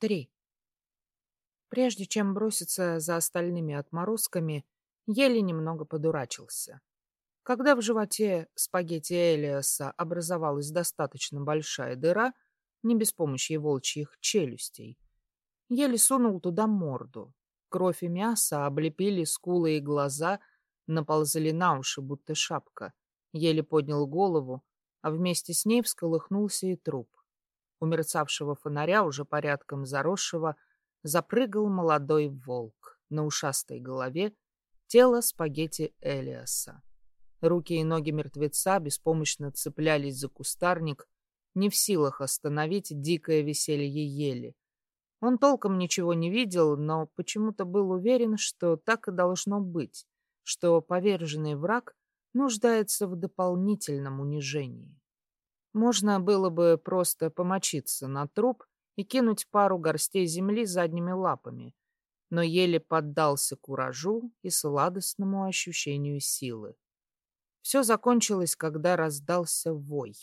Три. Прежде чем броситься за остальными отморозками, еле немного подурачился. Когда в животе спагетти Элиаса образовалась достаточно большая дыра, не без помощи волчьих челюстей, еле сунул туда морду. Кровь и мясо облепили скулы и глаза, наползали на уши, будто шапка. Еле поднял голову, а вместе с ней всколыхнулся и труп. У мерцавшего фонаря, уже порядком заросшего, запрыгал молодой волк. На ушастой голове тело спагетти Элиаса. Руки и ноги мертвеца беспомощно цеплялись за кустарник, не в силах остановить дикое веселье ели. Он толком ничего не видел, но почему-то был уверен, что так и должно быть, что поверженный враг нуждается в дополнительном унижении. Можно было бы просто помочиться на труп и кинуть пару горстей земли задними лапами, но еле поддался куражу и сладостному ощущению силы. Все закончилось, когда раздался вой.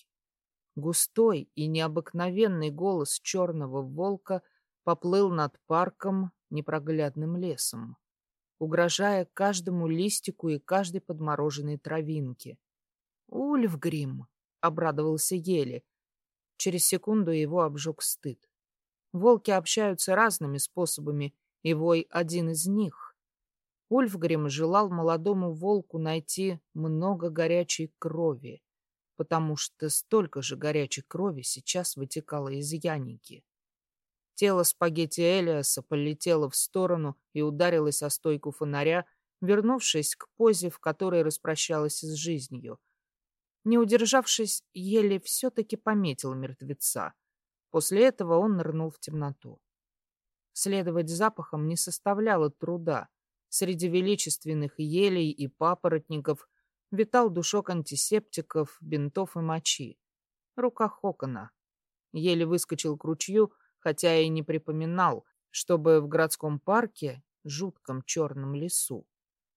Густой и необыкновенный голос черного волка поплыл над парком непроглядным лесом, угрожая каждому листику и каждой подмороженной травинке. «Ульфгрим!» — обрадовался еле. Через секунду его обжег стыд. Волки общаются разными способами, и вой один из них. Ульфгрим желал молодому волку найти много горячей крови, потому что столько же горячей крови сейчас вытекало из Яники. Тело спагетти Элиаса полетело в сторону и ударилось о стойку фонаря, вернувшись к позе, в которой распрощалась с жизнью, не удержавшись, еле все-таки пометил мертвеца. После этого он нырнул в темноту. Следовать запахам не составляло труда. Среди величественных елей и папоротников витал душок антисептиков, бинтов и мочи. Рука Хокона. Еле выскочил к ручью, хотя и не припоминал, чтобы в городском парке, жутком черном лесу,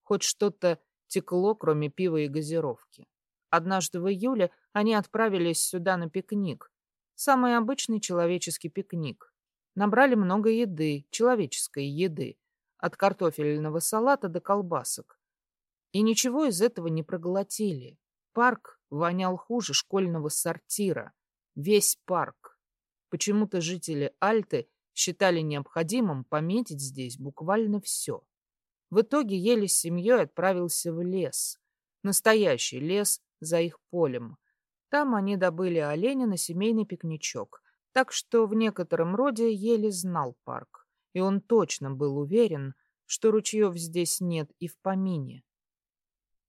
хоть что-то текло, кроме пива и газировки. Однажды в июле они отправились сюда на пикник. Самый обычный человеческий пикник. Набрали много еды, человеческой еды, от картофельного салата до колбасок. И ничего из этого не проглотили. Парк вонял хуже школьного сортира. Весь парк. Почему-то жители Альты считали необходимым пометить здесь буквально все. В итоге еле с семьей отправился в лес. Настоящий лес, за их полем. Там они добыли оленя на семейный пикничок, так что в некотором роде еле знал парк, и он точно был уверен, что ручьев здесь нет и в помине.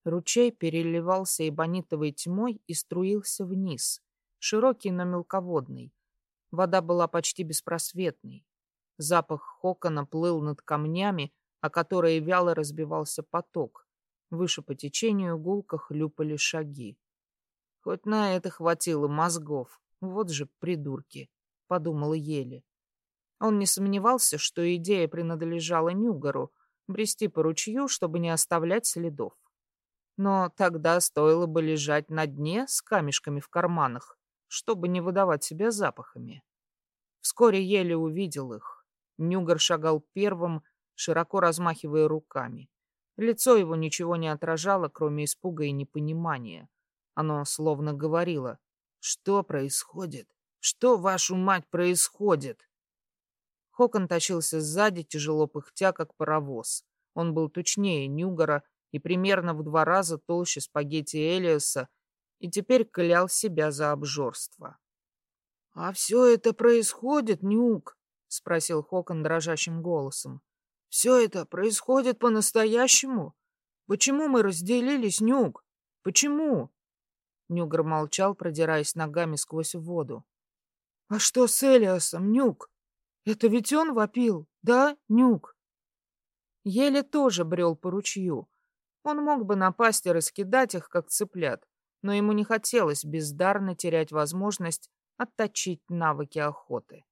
Ручей переливался эбонитовой тьмой и струился вниз, широкий, но мелководный. Вода была почти беспросветной. Запах хокона плыл над камнями, о которые вяло разбивался поток, Выше по течению гулко хлюпали шаги. Хоть на это хватило мозгов. Вот же придурки, — подумала Еле. Он не сомневался, что идея принадлежала Нюгару — брести по ручью, чтобы не оставлять следов. Но тогда стоило бы лежать на дне с камешками в карманах, чтобы не выдавать себя запахами. Вскоре еле увидел их. Нюгар шагал первым, широко размахивая руками. Лицо его ничего не отражало, кроме испуга и непонимания. Оно словно говорило «Что происходит? Что, вашу мать, происходит?» Хокон тащился сзади, тяжело пыхтя, как паровоз. Он был тучнее Нюгара и примерно в два раза толще спагетти Элиаса, и теперь клял себя за обжорство. — А все это происходит, Нюк? — спросил Хокон дрожащим голосом. Все это происходит по-настоящему? Почему мы разделились, Нюк? Почему? Нюгр молчал, продираясь ногами сквозь воду. А что с Элиасом, Нюк? Это ведь он вопил, да, Нюк? Еле тоже брел по ручью. Он мог бы напасть и раскидать их, как цыплят, но ему не хотелось бездарно терять возможность отточить навыки охоты.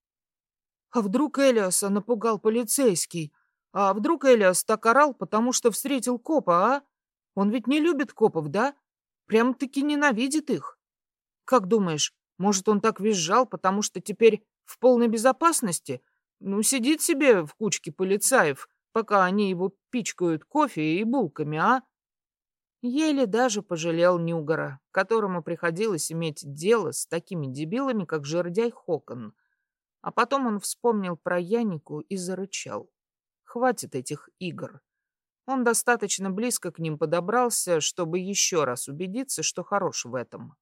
А вдруг Элиаса напугал полицейский? А вдруг Элиас так орал, потому что встретил копа, а? Он ведь не любит копов, да? Прям-таки ненавидит их. Как думаешь, может, он так визжал, потому что теперь в полной безопасности? Ну, сидит себе в кучке полицаев, пока они его пичкают кофе и булками, а? Еле даже пожалел Нюгора, которому приходилось иметь дело с такими дебилами, как жердяй Хокон. А потом он вспомнил про Янику и зарычал. Хватит этих игр. Он достаточно близко к ним подобрался, чтобы еще раз убедиться, что хорош в этом.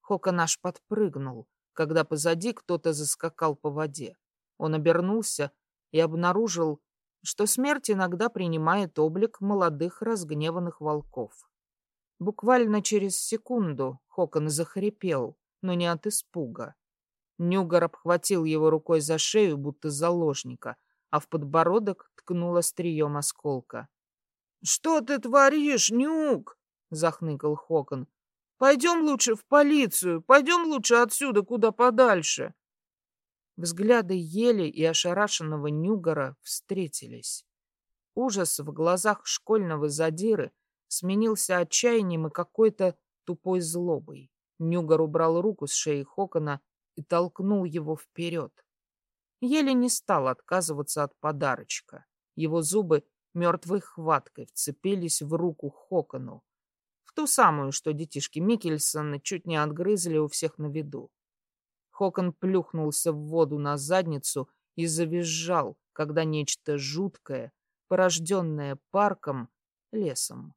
Хокон подпрыгнул, когда позади кто-то заскакал по воде. Он обернулся и обнаружил, что смерть иногда принимает облик молодых разгневанных волков. Буквально через секунду Хокон захрипел, но не от испуга. Нюгар обхватил его рукой за шею, будто заложника, а в подбородок ткнул острием осколка. — Что ты творишь, Нюк? — захныкал Хокон. — Пойдем лучше в полицию, пойдем лучше отсюда куда подальше. Взгляды Ели и ошарашенного Нюгара встретились. Ужас в глазах школьного задиры сменился отчаянием и какой-то тупой злобой. Нюгар убрал руку с шеи Хокона и толкнул его вперед. Еле не стал отказываться от подарочка. Его зубы мертвой хваткой вцепились в руку Хокону, в ту самую, что детишки Микельсона чуть не отгрызли у всех на виду. Хокон плюхнулся в воду на задницу и завизжал, когда нечто жуткое, порожденное парком, лесом,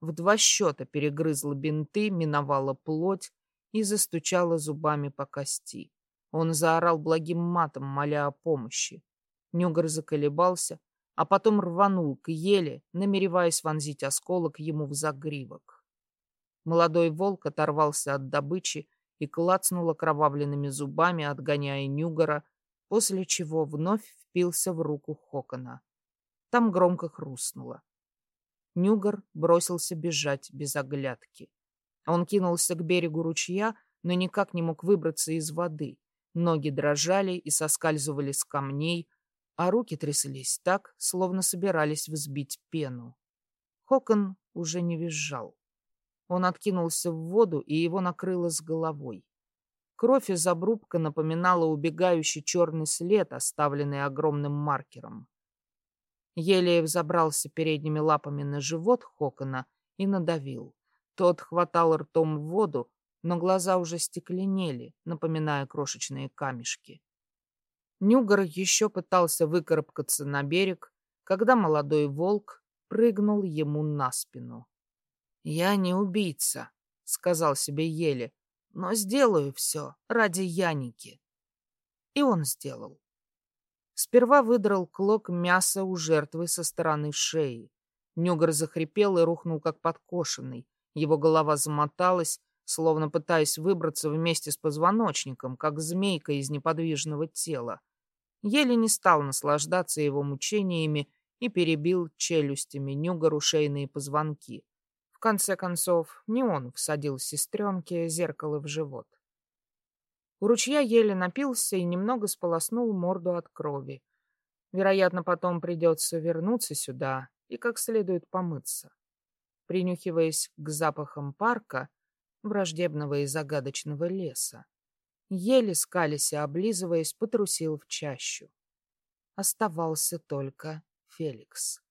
в два счета перегрызло бинты, миновало плоть и застучало зубами по кости. Он заорал благим матом, моля о помощи. Нюгар заколебался, а потом рванул к еле, намереваясь вонзить осколок ему в загривок. Молодой волк оторвался от добычи и клацнул окровавленными зубами, отгоняя Нюгора, после чего вновь впился в руку Хокона. Там громко хрустнуло. Нюгор бросился бежать без оглядки. Он кинулся к берегу ручья, но никак не мог выбраться из воды. Ноги дрожали и соскальзывали с камней, а руки тряслись так, словно собирались взбить пену. Хокон уже не визжал. Он откинулся в воду, и его накрыло с головой. Кровь из обрубка напоминала убегающий черный след, оставленный огромным маркером. Елеев забрался передними лапами на живот Хокона и надавил. Тот хватал ртом в воду, но глаза уже стекленели, напоминая крошечные камешки. Нюгар еще пытался выкарабкаться на берег, когда молодой волк прыгнул ему на спину. «Я не убийца», — сказал себе Еле, — «но сделаю все ради Яники». И он сделал. Сперва выдрал клок мяса у жертвы со стороны шеи. Нюгар захрипел и рухнул, как подкошенный. Его голова замоталась, словно пытаясь выбраться вместе с позвоночником, как змейка из неподвижного тела. Еле не стал наслаждаться его мучениями и перебил челюстями Нюгару шейные позвонки конце концов, не он всадил сестренке зеркало в живот. У ручья еле напился и немного сполоснул морду от крови. Вероятно, потом придется вернуться сюда и как следует помыться. Принюхиваясь к запахам парка, враждебного и загадочного леса, еле скались и облизываясь, потрусил в чащу. Оставался только Феликс.